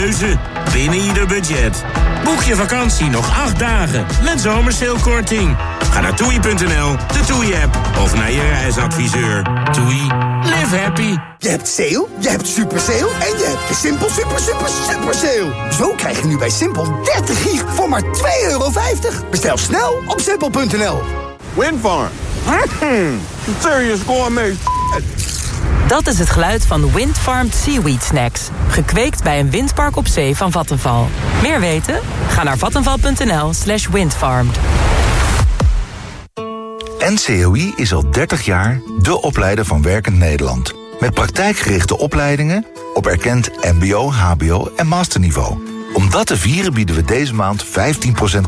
keuze binnen ieder budget. Boek je vakantie nog acht dagen met zomerseelkorting. Ga naar toei.nl, de Toei-app of naar je reisadviseur. Toei, live happy. Je hebt sale, je hebt super sale en je hebt de Simpel super super super sale. Zo krijg je nu bij Simpel 30 gig voor maar 2,50 euro. Bestel snel op simpel.nl. Windfarm. Mm, serious gourmet Dat is het geluid van Windfarmed Seaweed Snacks. Gekweekt bij een windpark op zee van Vattenval. Meer weten? Ga naar vattenval.nl slash windfarmed. NCOI is al 30 jaar de opleider van Werkend Nederland. Met praktijkgerichte opleidingen op erkend mbo, hbo en masterniveau. Om dat te vieren bieden we deze maand 15%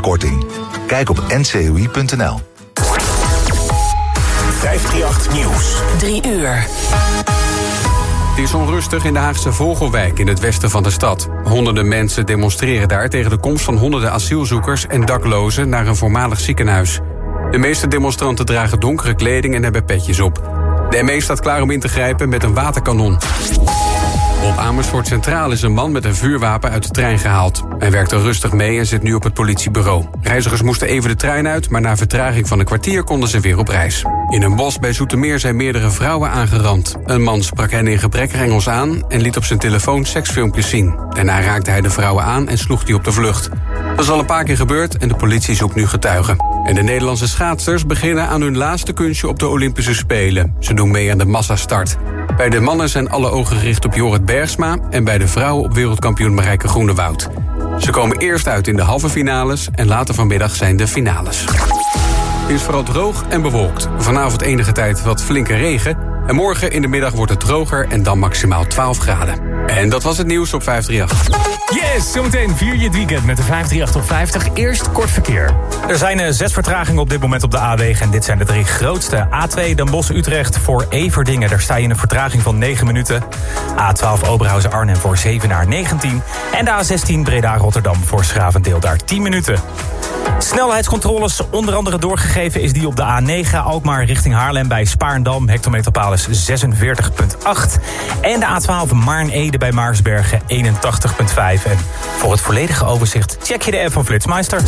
korting. Kijk op ncoi.nl. 538 Nieuws. 3 uur. Het is onrustig in de Haagse Vogelwijk in het westen van de stad. Honderden mensen demonstreren daar tegen de komst van honderden asielzoekers en daklozen naar een voormalig ziekenhuis. De meeste demonstranten dragen donkere kleding en hebben petjes op. De ME staat klaar om in te grijpen met een waterkanon. Op Amersfoort Centraal is een man met een vuurwapen uit de trein gehaald. Hij werkte rustig mee en zit nu op het politiebureau. Reizigers moesten even de trein uit, maar na vertraging van een kwartier konden ze weer op reis. In een bos bij Zoetermeer zijn meerdere vrouwen aangerand. Een man sprak hen in gebrekkig Engels aan en liet op zijn telefoon seksfilmpjes zien. Daarna raakte hij de vrouwen aan en sloeg die op de vlucht. Dat is al een paar keer gebeurd en de politie zoekt nu getuigen. En de Nederlandse schaatsers beginnen aan hun laatste kunstje op de Olympische Spelen. Ze doen mee aan de massastart. Bij de mannen zijn alle ogen gericht op Jorrit Bergsma... en bij de vrouwen op wereldkampioen Marijke Groenewoud. Ze komen eerst uit in de halve finales... en later vanmiddag zijn de finales. Het is vooral droog en bewolkt. Vanavond enige tijd wat flinke regen... en morgen in de middag wordt het droger en dan maximaal 12 graden. En dat was het nieuws op 538. Yes, zometeen vier je het weekend met de 538 op 50. Eerst kort verkeer. Er zijn uh, zes vertragingen op dit moment op de A-wegen. En dit zijn de drie grootste. A2 Den Bosch-Utrecht voor Everdingen. Daar sta je in een vertraging van 9 minuten. A12 Oberhausen-Arnhem voor 7 naar 19. En de A16 Breda-Rotterdam voor Schravendeel daar 10 minuten. Snelheidscontroles onder andere doorgegeven is die op de A9 Alkmaar richting Haarlem bij Spaarndam. Hectometerpaal is 46,8. En de A12 Maarn-Ede bij Maarsbergen 81,5. En voor het volledige overzicht check je de app van Flitsmeister.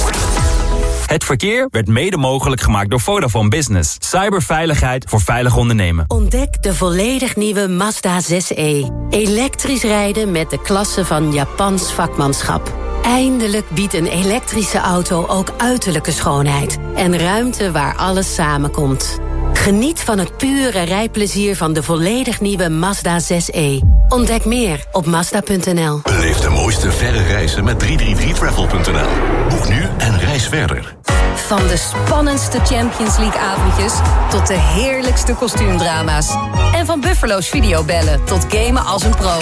Het verkeer werd mede mogelijk gemaakt door Vodafone Business. Cyberveiligheid voor veilig ondernemen. Ontdek de volledig nieuwe Mazda 6e. Elektrisch rijden met de klasse van Japans vakmanschap. Eindelijk biedt een elektrische auto ook uiterlijke schoonheid. En ruimte waar alles samenkomt. Geniet van het pure rijplezier van de volledig nieuwe Mazda 6e. Ontdek meer op Mazda.nl. Beleef de mooiste verre reizen met 333travel.nl. Boek nu en reis verder. Van de spannendste Champions League avondjes tot de heerlijkste kostuumdrama's. En van Buffalo's videobellen tot gamen als een pro.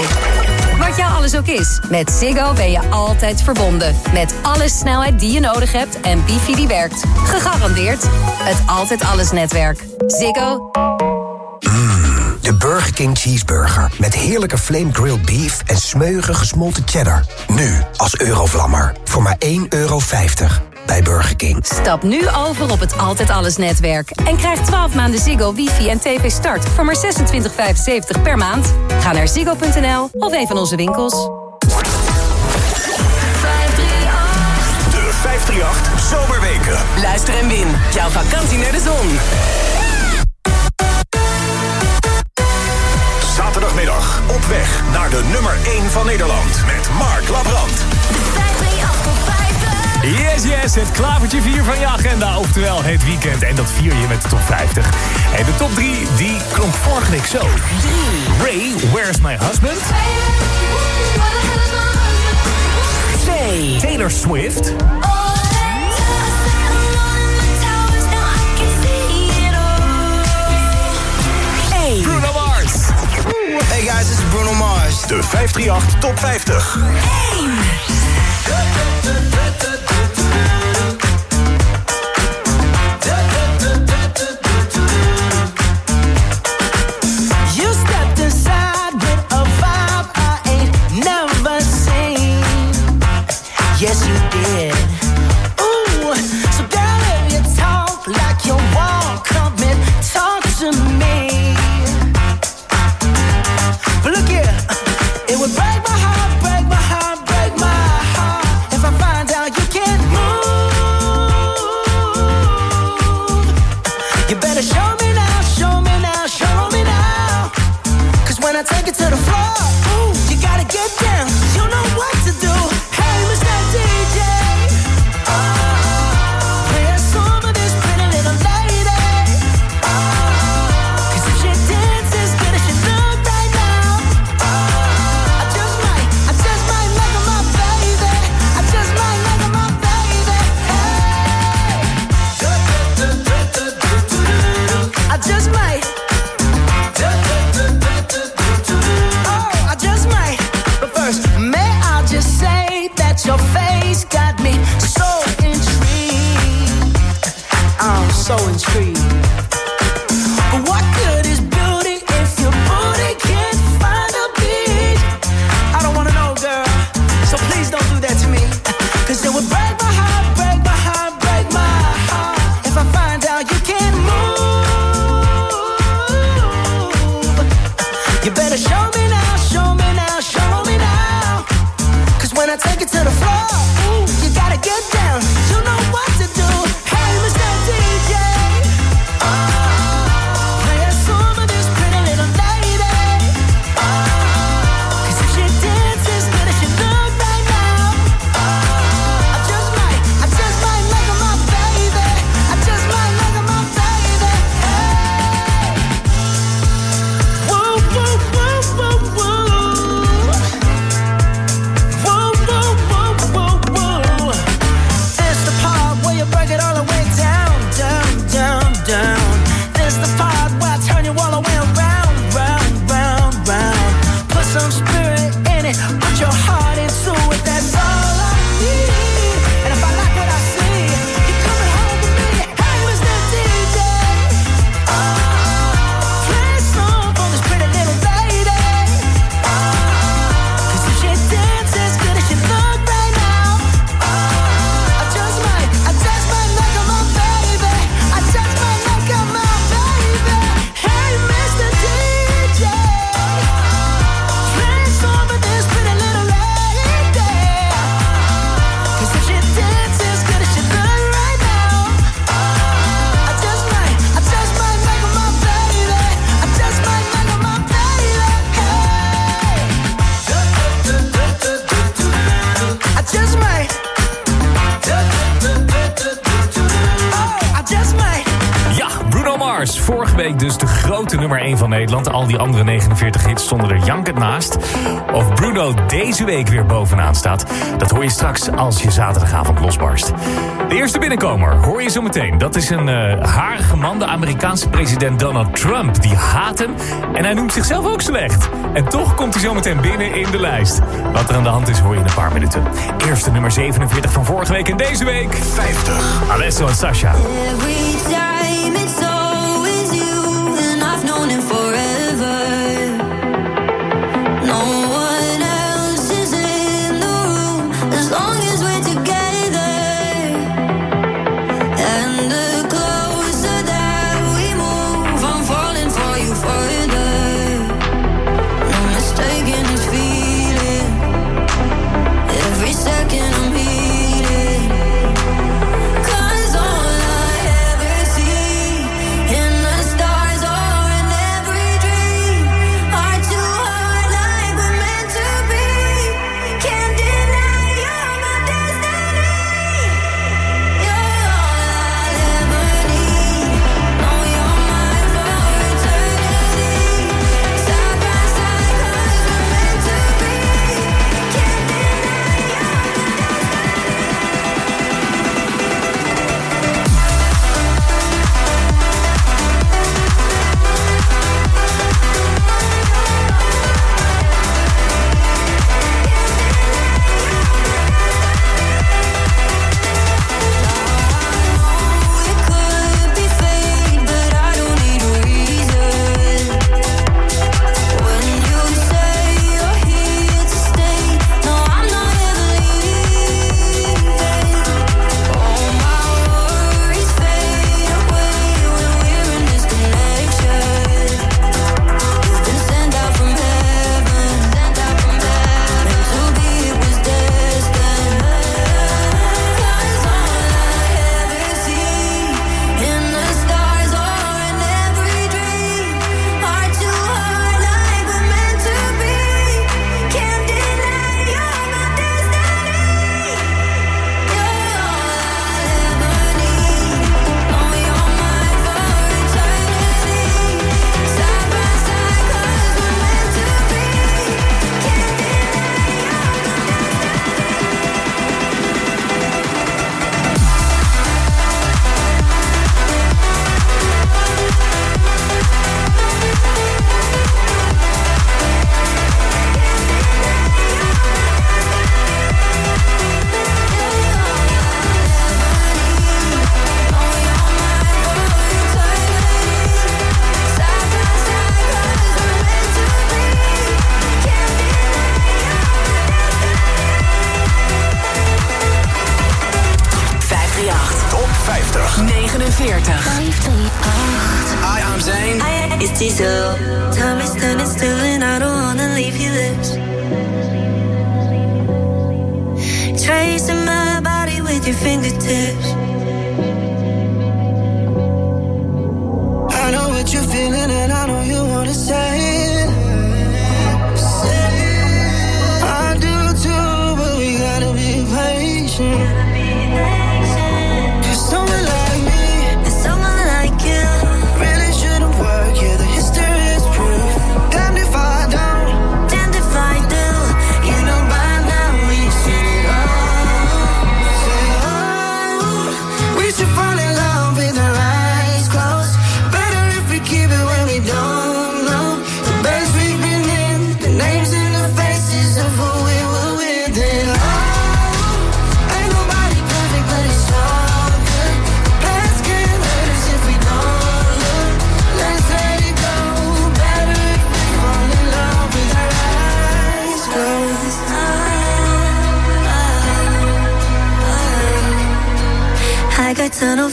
Wat jou alles ook is, met Ziggo ben je altijd verbonden. Met alle snelheid die je nodig hebt en wifi die werkt. Gegarandeerd het Altijd Alles netwerk. Ziggo. De Burger King Cheeseburger. Met heerlijke flame grilled beef en smeuige gesmolten cheddar. Nu als Eurovlammer. Voor maar 1,50 euro bij Burger King. Stap nu over op het Altijd Alles netwerk. En krijg 12 maanden Ziggo, wifi en tv start voor maar 26,75 per maand. Ga naar ziggo.nl of een van onze winkels. De 538 Zomerweken. Luister en win. Jouw vakantie naar de zon. Zaterdagmiddag op weg naar de nummer 1 van Nederland. Met Mark Labrand. Yes, yes, het klavertje 4 van je agenda. Oftewel het weekend. En dat vier je met de top 50. En de top 3, die klonk vorige week zo. 3. Ray, Where's My Husband? 2. Taylor Swift. Hey. Bruno Mars. Hey guys, this is Bruno Mars. De 538 Top 50. 1. nummer 1 van Nederland. Al die andere 49 hits stonden er jankend naast. Of Bruno deze week weer bovenaan staat, dat hoor je straks als je zaterdagavond losbarst. De eerste binnenkomer hoor je zo meteen. Dat is een eh, uh, harige man, de Amerikaanse president Donald Trump. Die haat hem en hij noemt zichzelf ook slecht. En toch komt hij zo meteen binnen in de lijst. Wat er aan de hand is hoor je in een paar minuten. Eerste nummer 47 van vorige week en deze week... 50. Alesso en Sasha. your fingertips. I know what you're feeling, and I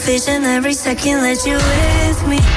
vision every second let you with me.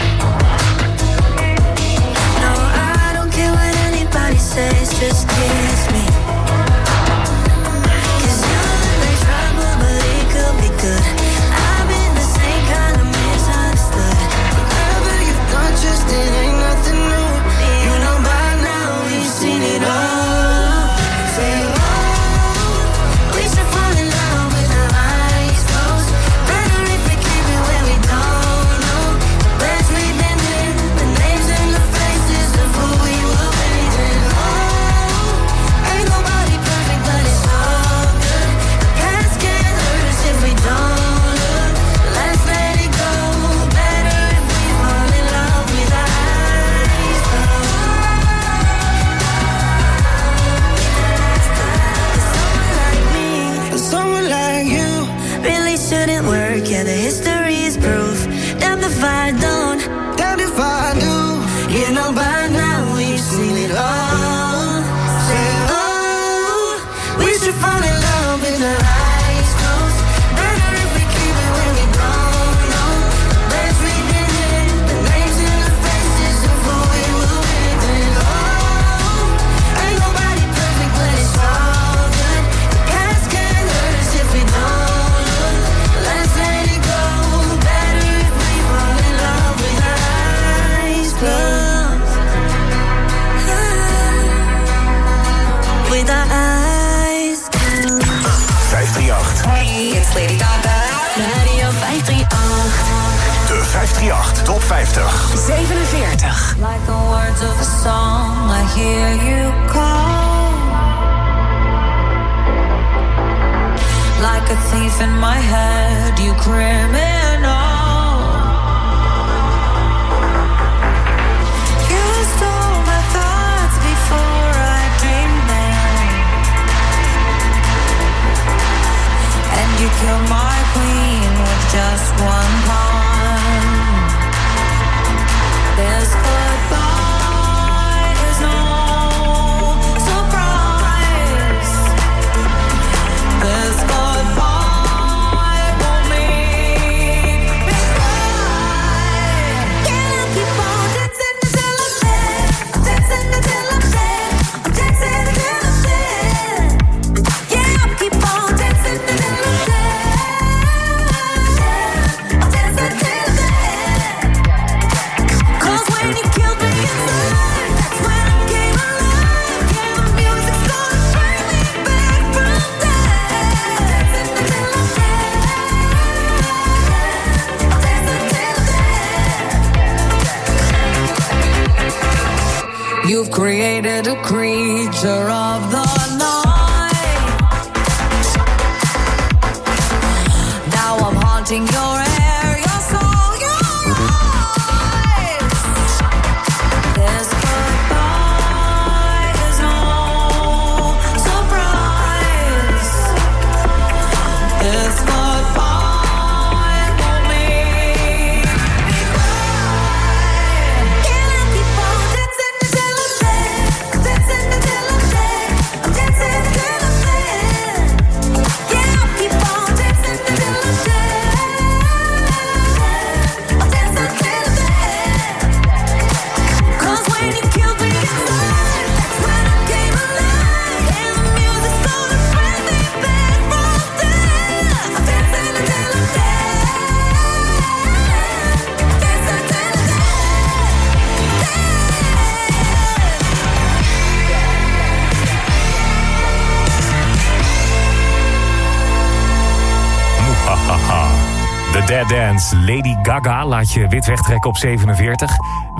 Gaga laat je wit wegtrekken op 47.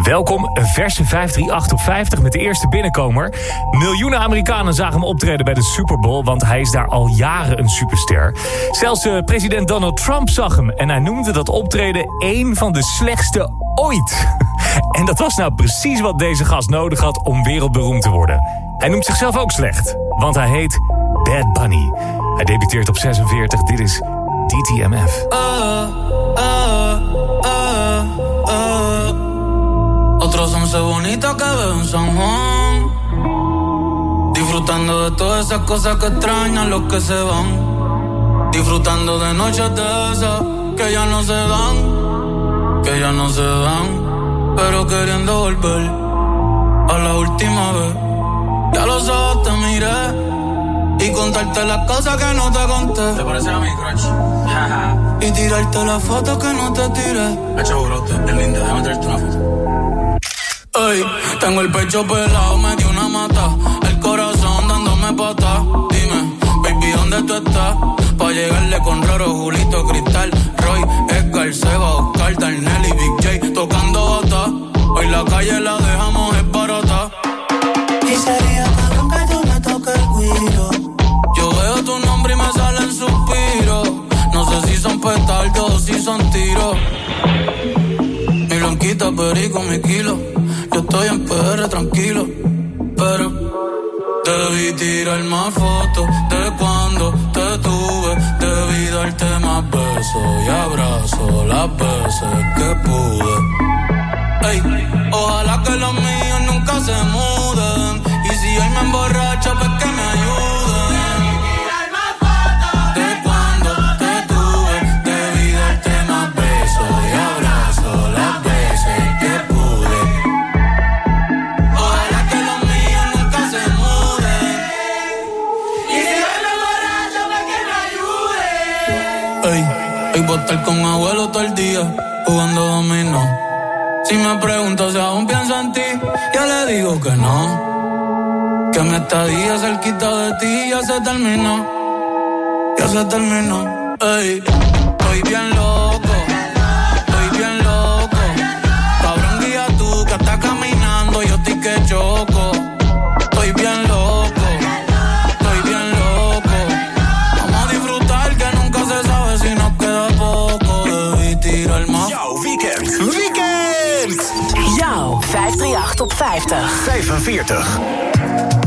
Welkom, een verse 538 op 50 met de eerste binnenkomer. Miljoenen Amerikanen zagen hem optreden bij de Super Bowl... want hij is daar al jaren een superster. Zelfs president Donald Trump zag hem... en hij noemde dat optreden één van de slechtste ooit. En dat was nou precies wat deze gast nodig had om wereldberoemd te worden. Hij noemt zichzelf ook slecht, want hij heet Bad Bunny. Hij debuteert op 46, dit is DTMF. Otros once bonitas que veo en San Juan. Disfrutando de todas esas cosas que extrañan los que se van. Disfrutando de noches de esas que ya no se dan. Que ya no se dan. Pero queriendo volver a la última vez. Ya los ojos te miré. Y contarte las cosas que no te conté. Te parece a mi crush. y tirarte las fotos que no te tiré. Hecho brote, es linda, déjame tirarte una foto. Ey, tengo el pecho pelado, me dio una mata. El corazón dándome pata. Dime, baby, ¿dónde tú estás? Pa' llegarle con Roro, Julito, Cristal, Roy, Edgar, Seba, Oscar, Darnell y Big J tocando bata. Hoy la calle la dejamos es barata. Y sería cabrón que tú me toques el. Yo veo tu nombre y me salen suspiros. No sé si son petardos o si son tiros. Mi blanquita, perico, mi kilo. Yo estoy en PR tranquilo. Pero debí tirar más fotos de cuando te tuve. Debí darte más besos y abrazos las veces que pude. Ey, ojalá que los míos nunca se muden. Y si hoy me emborracho, pues A estar con abuelo todo el día, jugando dominó. Si me pregunto si aún pienso en ti, yo le digo que no. Que mi estadía cerquita de ti ya se terminó. Ya se terminó. Ey, estoy bien loco. 50. 45.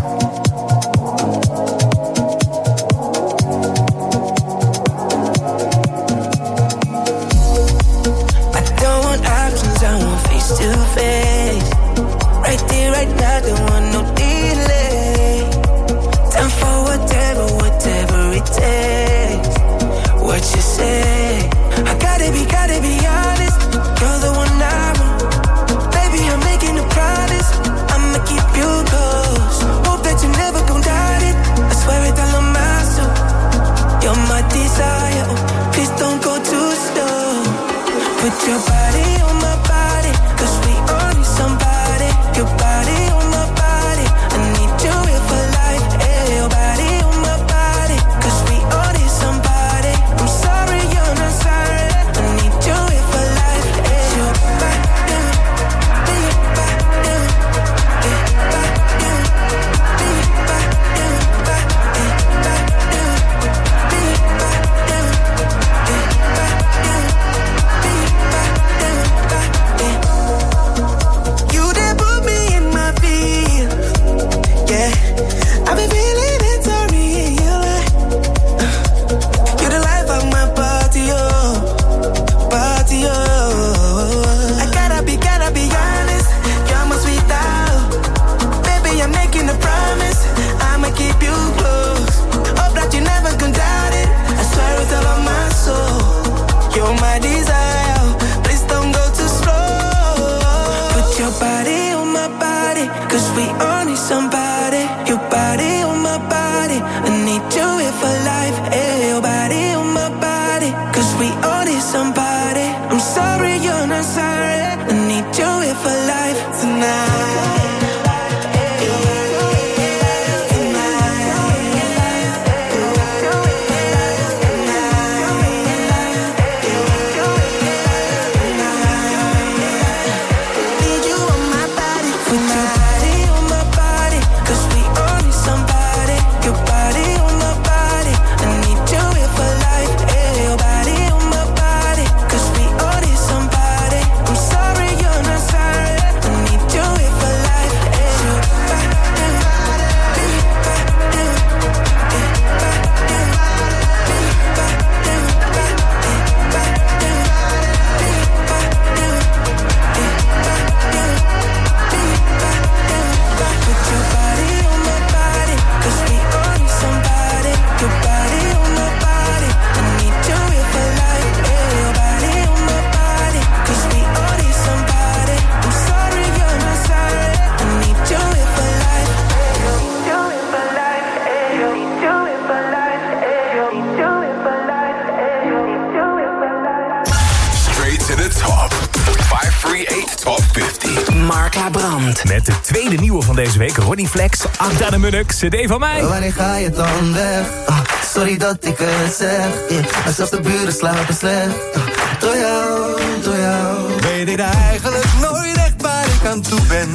Top 50. Mark Labrand. Met de tweede nieuwe van deze week, Ronnie Flex, Agda de Munnik, cd van mij. Wanneer ga je dan weg? Ah, sorry dat ik het zeg. Yeah. Maar zelfs de buren slapen slecht. Ah, door jou, door jou. Weet ik eigenlijk nooit echt waar ik aan toe ben.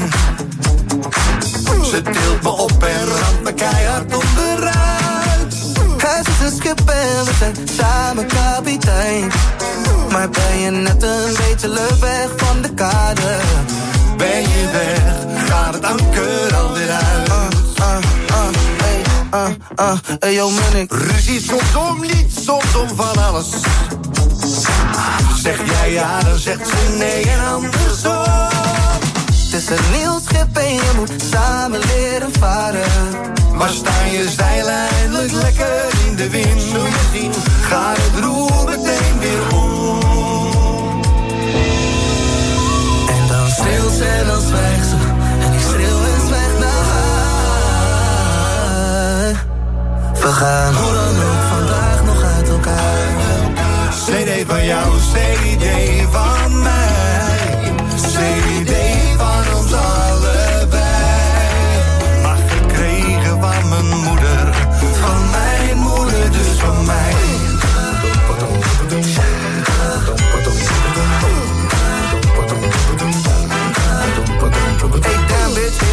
Ze tilt me op en ramt me keihard onderuit. Huis is een schip en we zijn samen kapitein. Maar ben je net een beetje leuk weg van de kade? Ben je weg, gaat het anker alweer uit. Ah, ah, ah, hey, ah, ah, hey, yo, Munnik. Ruzie soms om niets, soms om van alles. Zeg jij ja, dan zegt ze nee en andersom. Is een nieuw schip en je moet samen leren varen. Maar staan je zeilen eindelijk lekker in de wind? Zul je zien, gaat het roer meteen weer om. En dan ze en dan zwijgt ze. En ik schreeuw en zwijg naar haar. We gaan hoe dan ook vandaag nog uit elkaar. CD van jou, CD van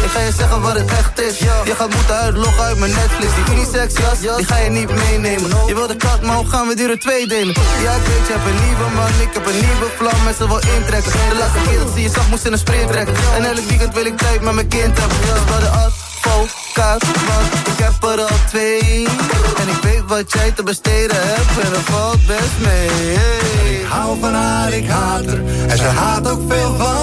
ik ga je zeggen wat het echt is Je gaat moeten uitloggen uit mijn Netflix. Die unisex jas, die ga je niet meenemen. Je wil de kat, maar hoe gaan we die er twee delen? Ja ik weet, je hebt een nieuwe man, ik heb een nieuwe vlam En ze wil intrekken. De laatste keer dat ze je zag, moest in een sprint trekken. En elk weekend wil ik tijd met mijn kind hebben. Dus bij de advocaat, want ik heb er al twee. En ik weet wat jij te besteden hebt. En dat valt best mee. Hey. Ik hou van haar, ik haat haar. En ze haat ook veel van?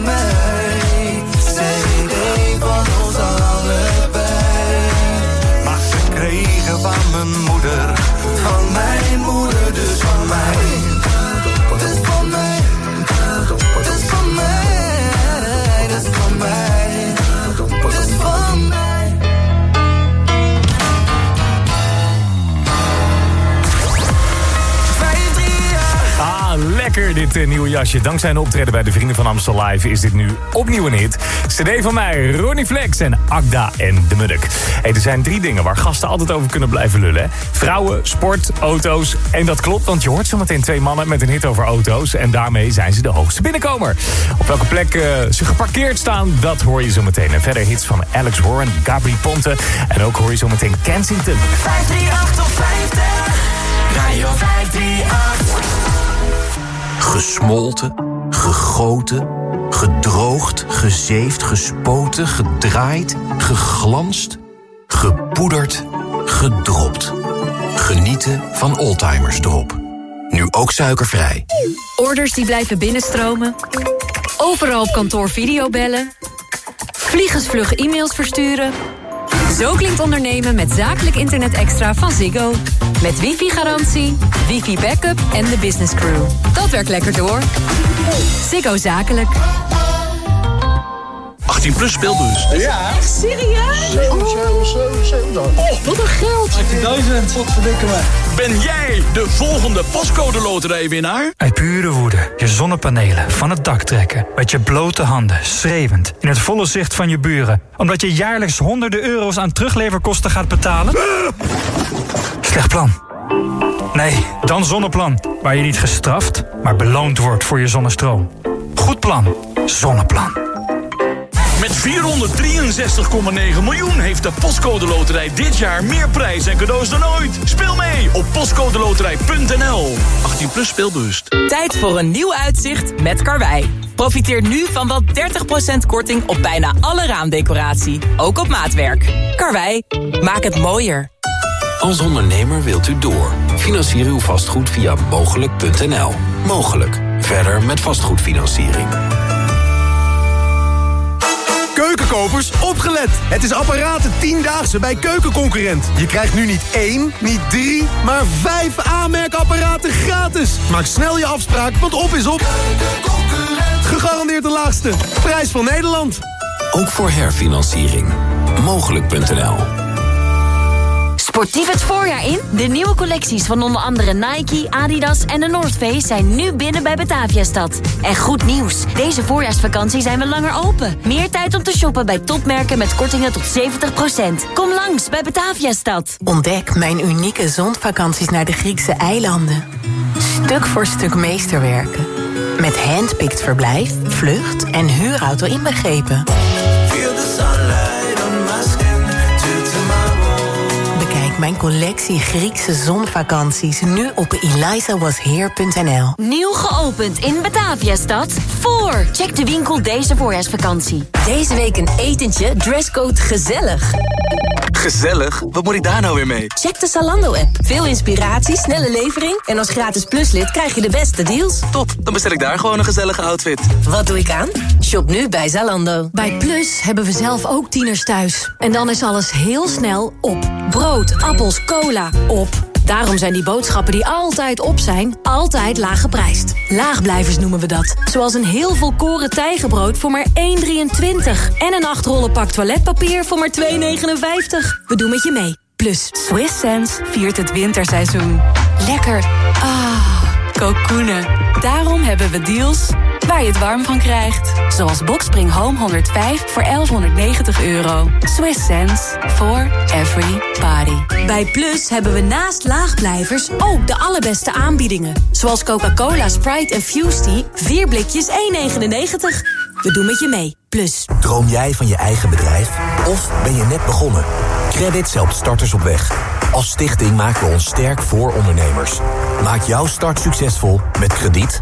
mij. Dit eh, nieuwe jasje. Dankzij een optreden bij de Vrienden van Amstel Live is dit nu opnieuw een hit. CD van mij, Ronnie Flex en Agda en de Munnik. Hey, er zijn drie dingen waar gasten altijd over kunnen blijven lullen. Vrouwen, sport, auto's. En dat klopt, want je hoort zometeen twee mannen met een hit over auto's. En daarmee zijn ze de hoogste binnenkomer. Op welke plek eh, ze geparkeerd staan, dat hoor je zometeen. En verder hits van Alex Warren, Gabri Ponte. En ook hoor je zometeen Kensington. 538 op 50. Radio 538. Gesmolten, gegoten, gedroogd, gezeefd, gespoten, gedraaid, geglanst, gepoederd, gedropt. Genieten van Oldtimers Drop. Nu ook suikervrij. Orders die blijven binnenstromen. Overal op kantoor videobellen. Vliegensvlug e-mails versturen. Zo klinkt ondernemen met zakelijk internet extra van Ziggo. Met wifi-garantie, wifi-backup en de business crew. Dat werkt lekker door. Ziggo Zakelijk. 18 plus speelbus. Ja. Echt serieus? Oh, wat een geld. 18.000, wat verdikken me. Ben jij de volgende postcode loterijwinnaar? Uit pure woede je zonnepanelen van het dak trekken. Met je blote handen, schreeuwend, in het volle zicht van je buren. Omdat je jaarlijks honderden euro's aan terugleverkosten gaat betalen? Slecht plan. Nee, dan Zonneplan. Waar je niet gestraft, maar beloond wordt voor je zonnestroom. Goed plan. Zonneplan. Met 463,9 miljoen heeft de Postcode Loterij dit jaar meer prijs en cadeaus dan ooit. Speel mee op postcodeloterij.nl. 18 plus speelbewust. Tijd voor een nieuw uitzicht met Karwei. Profiteer nu van wel 30% korting op bijna alle raamdecoratie. Ook op maatwerk. Karwei, maak het mooier. Als ondernemer wilt u door. Financier uw vastgoed via mogelijk.nl. Mogelijk. Verder met vastgoedfinanciering. Keukenkopers, opgelet! Het is apparaten 10-daagse bij Keukenconcurrent. Je krijgt nu niet één, niet drie, maar vijf aanmerkapparaten gratis. Maak snel je afspraak, want op is op. Gegarandeerd de laagste. Prijs van Nederland. Ook voor herfinanciering. Mogelijk.nl Sportief het voorjaar in? De nieuwe collecties van onder andere Nike, Adidas en de North Face zijn nu binnen bij Bataviastad. En goed nieuws, deze voorjaarsvakantie zijn we langer open. Meer tijd om te shoppen bij topmerken met kortingen tot 70%. Kom langs bij Bataviastad. Ontdek mijn unieke zonvakanties naar de Griekse eilanden. Stuk voor stuk meesterwerken. Met handpicked verblijf, vlucht en huurauto inbegrepen. Mijn collectie Griekse zonvakanties nu op elizawasheer.nl. Nieuw geopend in Bataviastad. Voor. Check de winkel deze voorjaarsvakantie. Deze week een etentje, dresscode gezellig. Gezellig? Wat moet ik daar nou weer mee? Check de Zalando-app. Veel inspiratie, snelle levering... en als gratis pluslid krijg je de beste deals. Top, dan bestel ik daar gewoon een gezellige outfit. Wat doe ik aan? Shop nu bij Zalando. Bij Plus hebben we zelf ook tieners thuis. En dan is alles heel snel op. Brood, appels, cola, op. Daarom zijn die boodschappen die altijd op zijn, altijd laag geprijsd. Laagblijvers noemen we dat. Zoals een heel volkoren tijgenbrood voor maar 1,23. En een 8 rollen pak toiletpapier voor maar 2,59. We doen met je mee. Plus, Swiss Sense viert het winterseizoen. Lekker. Ah, kokoenen. Daarom hebben we deals waar je het warm van krijgt. Zoals Boxspring Home 105 voor 1190 euro. Swiss sense for every party. Bij Plus hebben we naast laagblijvers ook de allerbeste aanbiedingen. Zoals Coca-Cola, Sprite en Fusty. 4 blikjes 1,99. We doen met je mee. Plus. Droom jij van je eigen bedrijf? Of ben je net begonnen? Credits helpt starters op weg. Als stichting maken we ons sterk voor ondernemers. Maak jouw start succesvol met krediet,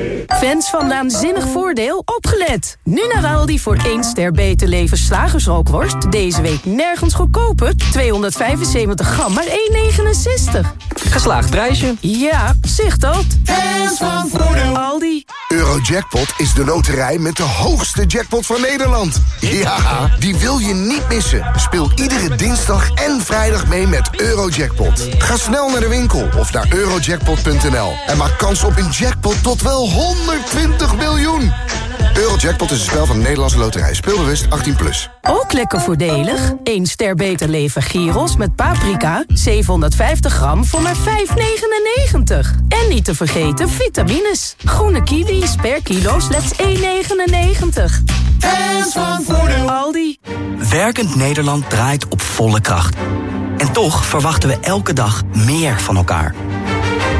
Fans van Naanzinnig Voordeel, opgelet! Nu naar Aldi voor 1 ster beter leven slagersrookworst. Deze week nergens goedkoper. 275 gram, maar 1,69. Geslaagd prijsje. Ja, zicht dat. Fans van Voordeel. Aldi. Eurojackpot is de loterij met de hoogste jackpot van Nederland. Ja, die wil je niet missen. Speel iedere dinsdag en vrijdag mee met Eurojackpot. Ga snel naar de winkel of naar eurojackpot.nl en maak kans op een jackpot tot wel 120 miljoen. Eurojackpot is een spel van de Nederlandse loterij. Speelbewust 18+. Plus. Ook lekker voordelig. 1 ster beter leven gyros met paprika. 750 gram voor maar 5,99. En niet te vergeten vitamines. Groene kiwis per kilo slechts 1,99. Fans van Voordeel. Aldi. Werkend Nederland draait op volle kracht. En toch verwachten we elke dag meer van elkaar.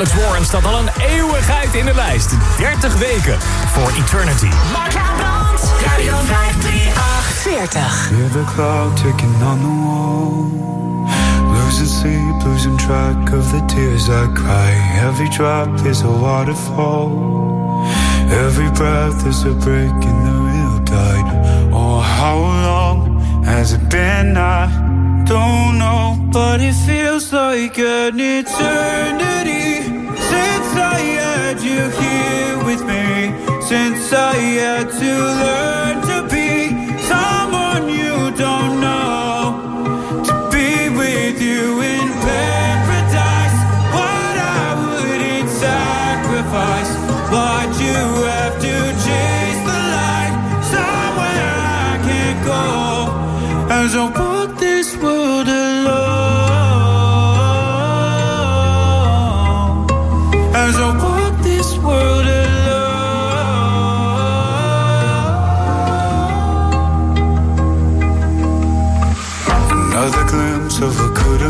Alex Warren staat al een eeuwigheid in de lijst. 30 weken voor Eternity. Radio 538. 40. Hear the clock ticking on the wall. Losing sleep, losing track of the tears I cry. Every drop is a waterfall. Every breath is a break in the real tide. Oh, how long has it been? I don't know, but it feels like an eternity I had you here with me. Since I had to learn to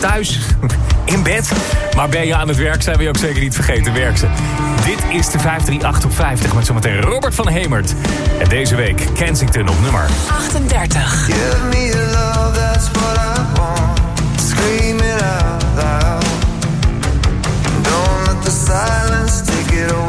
thuis, in bed. Maar ben je aan het werk, zijn we je ook zeker niet vergeten. Werk ze. Dit is de 538 met zometeen Robert van Hemert. En deze week Kensington op nummer 38. Give me love, that's what I. Scream it out loud. Don't the silence take it.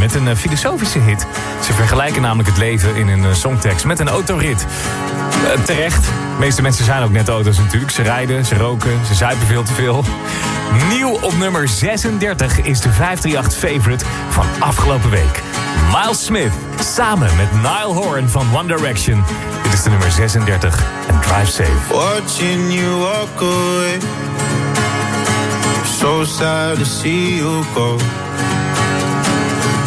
met een eh, filosofische hit. Ze vergelijken namelijk het leven in een eh, songtekst met een autorit. Eh, terecht. De meeste mensen zijn ook net auto's natuurlijk. Ze rijden, ze roken, ze zuipen veel te veel. Nieuw op nummer 36 is de 538 favorite van afgelopen week. Miles Smith, samen met Niall Horan van One Direction. Dit is de nummer 36 en Drive Safe. Watching you walk away So sad to see you go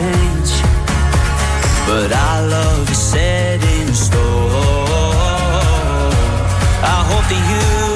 change. But our love is set in stone. I hope that you.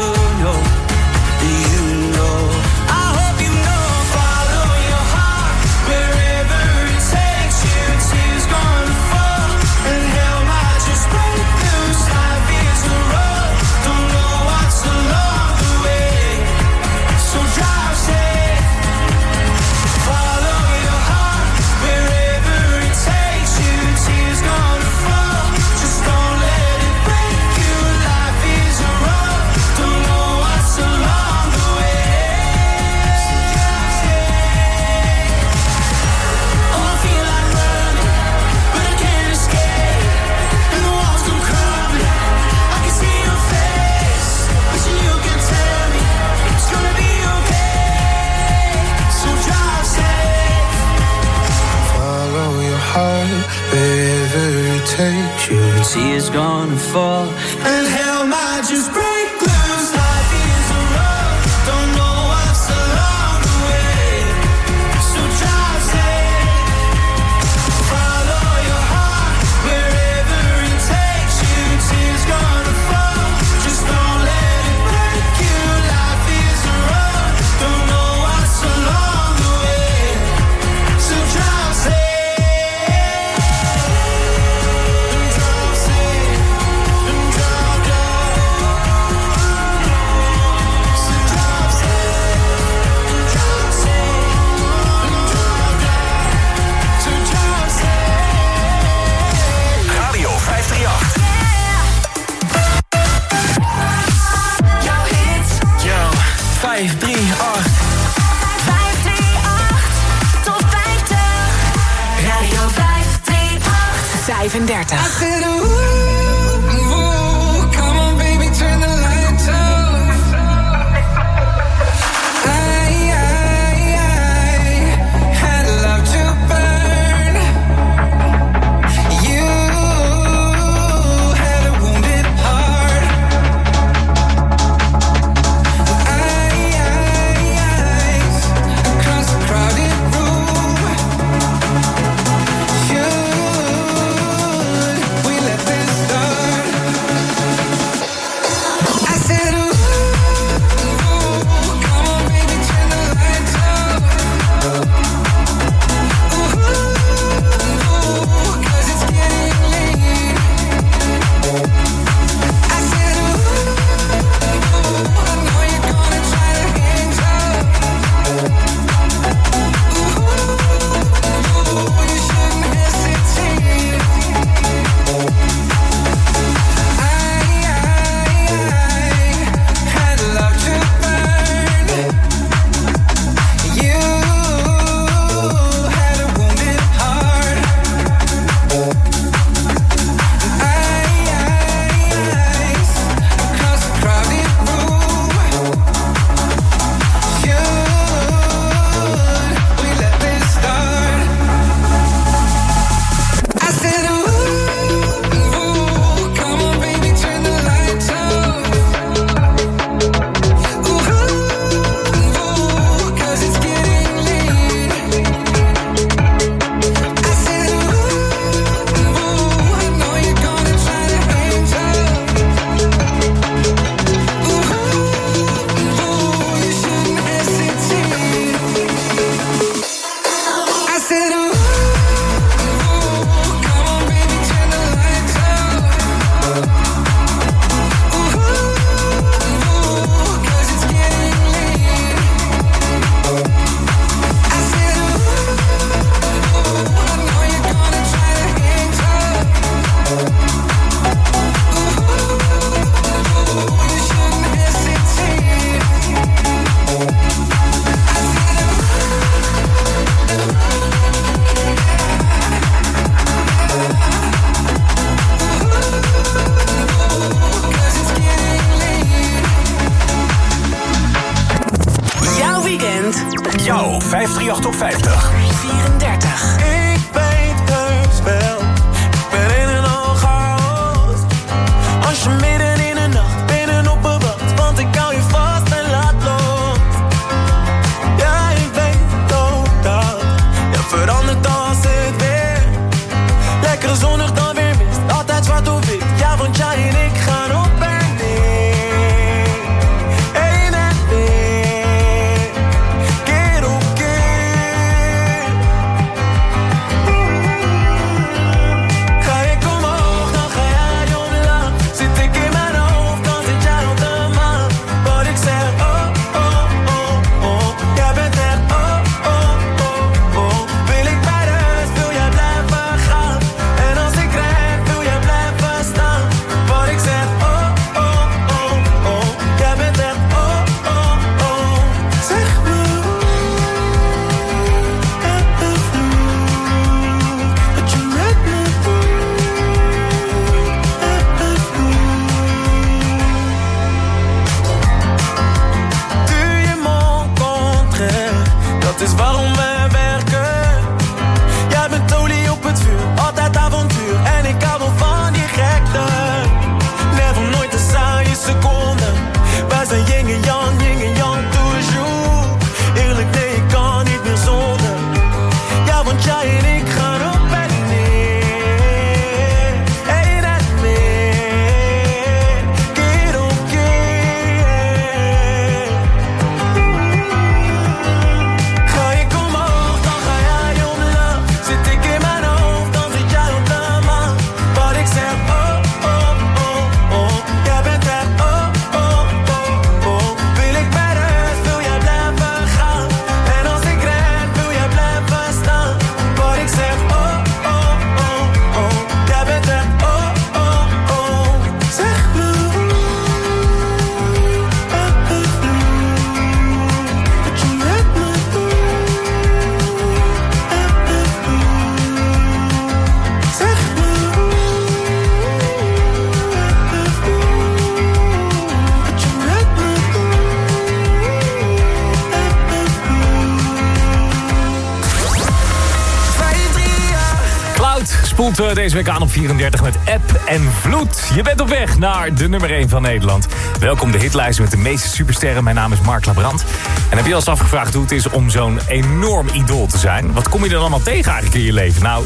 Week aan op 34 met App en Vloed. Je bent op weg naar de nummer 1 van Nederland. Welkom de hitlijst met de meeste supersterren. Mijn naam is Mark Labrand. En heb je al eens afgevraagd hoe het is om zo'n enorm idool te zijn? Wat kom je dan allemaal tegen eigenlijk in je leven? Nou,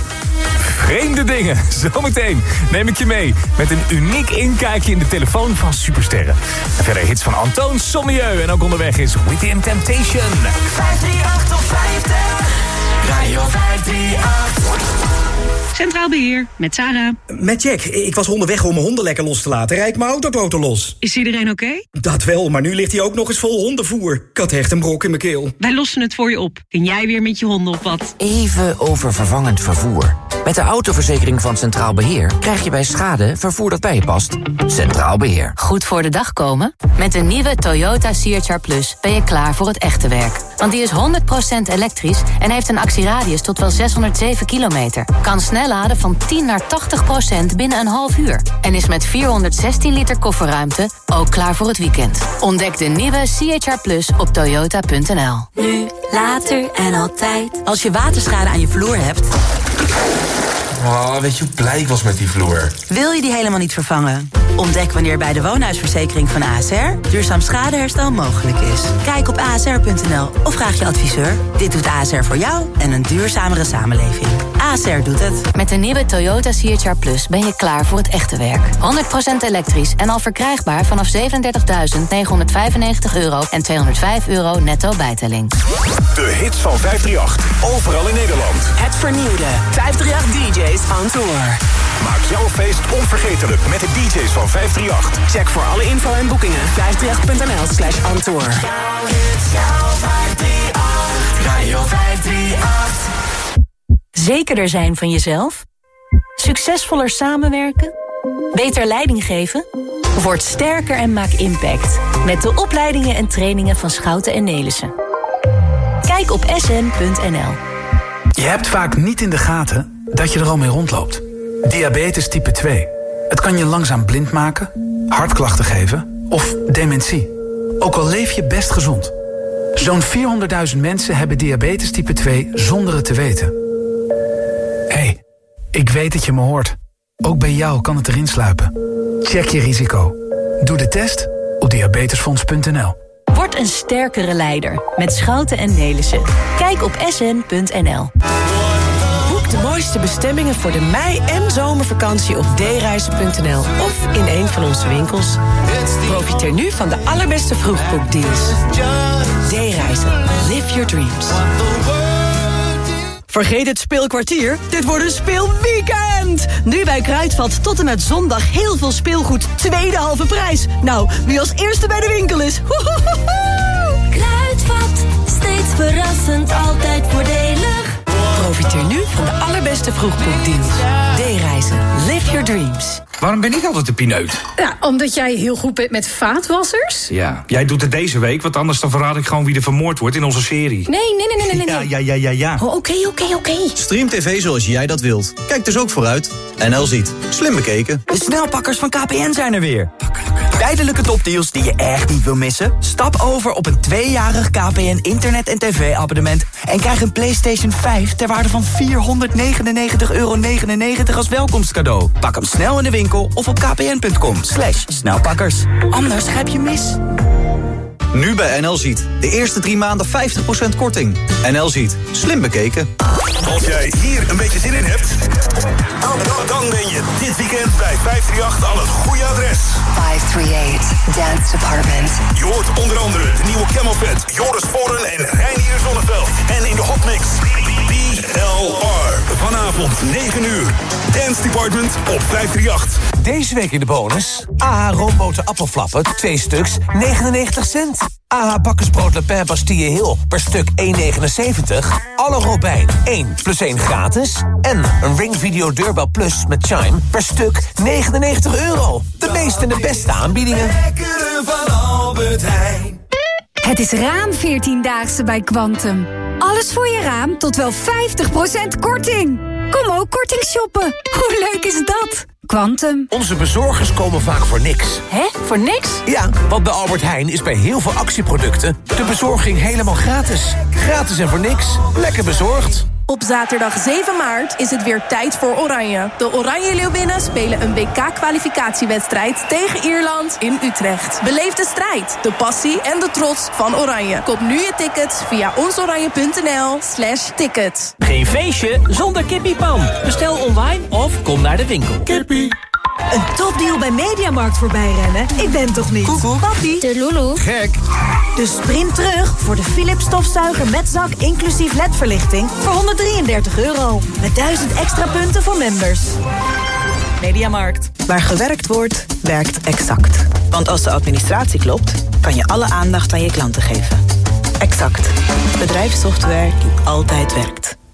vreemde dingen. Zometeen neem ik je mee met een uniek inkijkje in de telefoon van supersterren. En verder hits van Antoon Sommieu. En ook onderweg is Within Temptation. 538 op 50 Radio 538 Centraal Beheer, met Sarah. Met Jack. Ik was onderweg om mijn honden lekker los te laten. Rijd mijn autoboten los. Is iedereen oké? Dat wel, maar nu ligt hij ook nog eens vol hondenvoer. Ik had echt een brok in mijn keel. Wij lossen het voor je op. Kun jij weer met je honden op wat? Even over vervangend vervoer. Met de autoverzekering van Centraal Beheer krijg je bij schade vervoer dat bij je past. Centraal Beheer. Goed voor de dag komen? Met de nieuwe Toyota CHR Plus ben je klaar voor het echte werk. Want die is 100% elektrisch en heeft een actieradius tot wel 607 kilometer. Kan snel laden van 10 naar 80% binnen een half uur. En is met 416 liter kofferruimte ook klaar voor het weekend. Ontdek de nieuwe CHR Plus op toyota.nl. Nu, later en altijd. Als je waterschade aan je vloer hebt... Oh, weet je hoe blij ik was met die vloer? Wil je die helemaal niet vervangen? Ontdek wanneer bij de woonhuisverzekering van ASR duurzaam schadeherstel mogelijk is. Kijk op asr.nl of vraag je adviseur. Dit doet ASR voor jou en een duurzamere samenleving. ASR doet het. Met de nieuwe Toyota CHR Plus ben je klaar voor het echte werk. 100% elektrisch en al verkrijgbaar vanaf 37.995 euro en 205 euro netto bijtelling. De hits van 538. Overal in Nederland. Het vernieuwde 538 DJ's on tour. Maak jouw feest onvergetelijk met de DJ's van 538. Check voor alle info en boekingen 538.nl slash on tour. Radio 538 Zekerder zijn van jezelf? Succesvoller samenwerken? Beter leiding geven? Word sterker en maak impact. Met de opleidingen en trainingen van Schouten en Nelissen. Kijk op sn.nl. Je hebt vaak niet in de gaten dat je er al mee rondloopt. Diabetes type 2. Het kan je langzaam blind maken, hartklachten geven of dementie. Ook al leef je best gezond. Zo'n 400.000 mensen hebben diabetes type 2 zonder het te weten. Ik weet dat je me hoort. Ook bij jou kan het erin sluipen. Check je risico. Doe de test op diabetesfonds.nl. Word een sterkere leider met Schouten en Nelissen. Kijk op sn.nl. Boek de mooiste bestemmingen voor de mei- en zomervakantie op dereizen.nl of in een van onze winkels. Profiteer nu van de allerbeste vroegboekdeals. D-reizen. Live your dreams. Vergeet het speelkwartier, dit wordt een speelweekend! Nu bij Kruidvat tot en met zondag heel veel speelgoed, tweede halve prijs. Nou, wie als eerste bij de winkel is, Kruidvat, steeds verrassend, altijd voordelig. Profiteer nu van de allerbeste vroegboekdeals. D-reizen. Live your dreams. Waarom ben ik altijd de pineut? Ja, omdat jij heel goed bent met vaatwassers. Ja. Jij doet het deze week, want anders dan verraad ik gewoon wie er vermoord wordt in onze serie. Nee, nee, nee, nee, nee. Ja, ja, ja, ja, ja. Oh, Oké, oké, oké. Stream TV zoals jij dat wilt. Kijk dus ook vooruit. NL ziet. Slim bekeken. De snelpakkers van KPN zijn er weer. Tijdelijke topdeals die je echt niet wil missen? Stap over op een tweejarig KPN internet- en tv-abonnement... en krijg een PlayStation 5 ter waarde van 499,99 euro als welkomstcadeau. Pak hem snel in de winkel of op kpn.com. Slash snelpakkers. Anders grijp je mis. Nu bij NL Ziet. De eerste drie maanden 50% korting. NL Ziet. Slim bekeken. Als jij hier een beetje zin in hebt, dan, dan ben je dit weekend bij 538 al het goede adres. 538 Dance Apartment. Je hoort onder andere de nieuwe Camel Fat, Joris Voren en Reinier Zonneveld. En in de hotmix DLR. Vanavond 9 uur. Dance Department op 538. Deze week in de bonus. AH roomboten appelflappen, 2 stuks, 99 cent. AH bakkersbrood Le Pen Bastille Hill per stuk 1,79. Alle Robijn 1 plus 1 gratis. En een Ring Video Deurbel Plus met Chime per stuk 99 euro. De meeste en de beste aanbiedingen. van Albert Heijn. Het is raam 14-daagse bij Quantum. Alles voor je raam tot wel 50% korting. Kom ook korting shoppen. Hoe leuk is dat? Quantum. Onze bezorgers komen vaak voor niks. Hè? Voor niks? Ja, want bij Albert Heijn is bij heel veel actieproducten... de bezorging helemaal gratis. Gratis en voor niks. Lekker bezorgd. Op zaterdag 7 maart is het weer tijd voor Oranje. De Oranje Leeuwinnen spelen een WK-kwalificatiewedstrijd tegen Ierland in Utrecht. Beleef de strijd, de passie en de trots van Oranje. Koop nu je tickets via onsoranje.nl slash tickets. Geen feestje zonder kippiepan. Bestel online of kom naar de winkel. Kippie. Een topdeal bij Mediamarkt voorbij rennen? Ik ben toch niet? Papi. De Lulu. Gek. Dus sprint terug voor de Philips stofzuiger met zak inclusief ledverlichting voor 133 euro. Met 1000 extra punten voor members. Mediamarkt. Waar gewerkt wordt, werkt Exact. Want als de administratie klopt, kan je alle aandacht aan je klanten geven. Exact. Bedrijfssoftware die altijd werkt.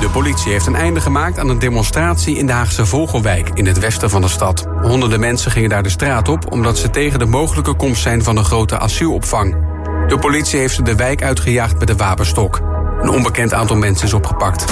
De politie heeft een einde gemaakt aan een demonstratie in de Haagse Vogelwijk in het westen van de stad. Honderden mensen gingen daar de straat op omdat ze tegen de mogelijke komst zijn van een grote asielopvang. De politie heeft ze de wijk uitgejaagd met een wapenstok. Een onbekend aantal mensen is opgepakt.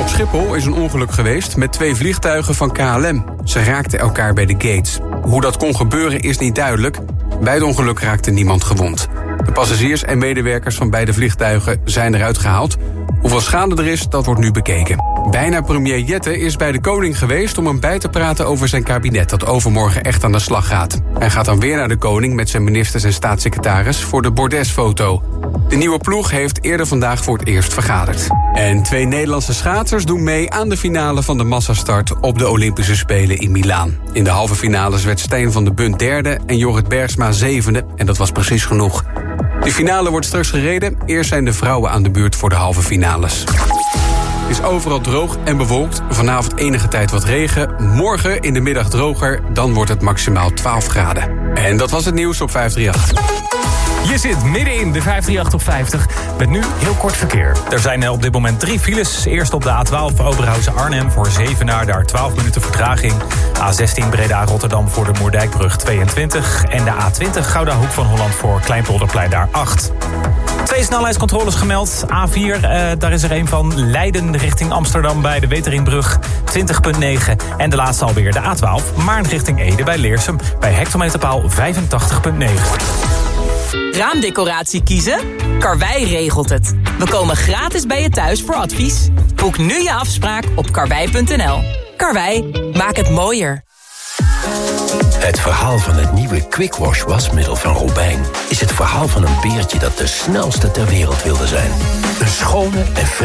Op Schiphol is een ongeluk geweest met twee vliegtuigen van KLM. Ze raakten elkaar bij de gates. Hoe dat kon gebeuren is niet duidelijk. Bij het ongeluk raakte niemand gewond. De passagiers en medewerkers van beide vliegtuigen zijn eruit gehaald. Hoeveel schade er is, dat wordt nu bekeken. Bijna premier Jette is bij de koning geweest om hem bij te praten over zijn kabinet... dat overmorgen echt aan de slag gaat. Hij gaat dan weer naar de koning met zijn ministers en staatssecretaris... voor de bordesfoto. De nieuwe ploeg heeft eerder vandaag voor het eerst vergaderd. En twee Nederlandse schaatsers doen mee aan de finale van de massastart... op de Olympische Spelen in Milaan. In de halve finales werd Steen van de Bunt derde en Jorrit Bergsma zevende... en dat was precies genoeg. De finale wordt straks gereden. Eerst zijn de vrouwen aan de beurt voor de halve finales. Het is overal droog en bewolkt. Vanavond enige tijd wat regen. Morgen in de middag droger. Dan wordt het maximaal 12 graden. En dat was het nieuws op 538. Je zit midden in de 538 op 50 met nu heel kort verkeer. Er zijn eh, op dit moment drie files. Eerst op de A12 Oberhausen-Arnhem voor Zevenaar, daar 12 minuten vertraging. A16 Breda-Rotterdam voor de Moerdijkbrug 22. En de A20 Gouda Hoek van Holland voor Kleinpolderplein daar 8. Twee snelheidscontroles gemeld. A4, eh, daar is er een van Leiden richting Amsterdam bij de Weteringbrug 20.9. En de laatste alweer de A12 Maarn richting Ede bij Leersum bij hectometerpaal 85.9. Raamdecoratie kiezen? Karwei regelt het. We komen gratis bij je thuis voor advies. Boek nu je afspraak op karwei.nl. Karwei, maak het mooier. Het verhaal van het nieuwe Quick Wash wasmiddel van Robijn... is het verhaal van een beertje dat de snelste ter wereld wilde zijn. Een schone en frisse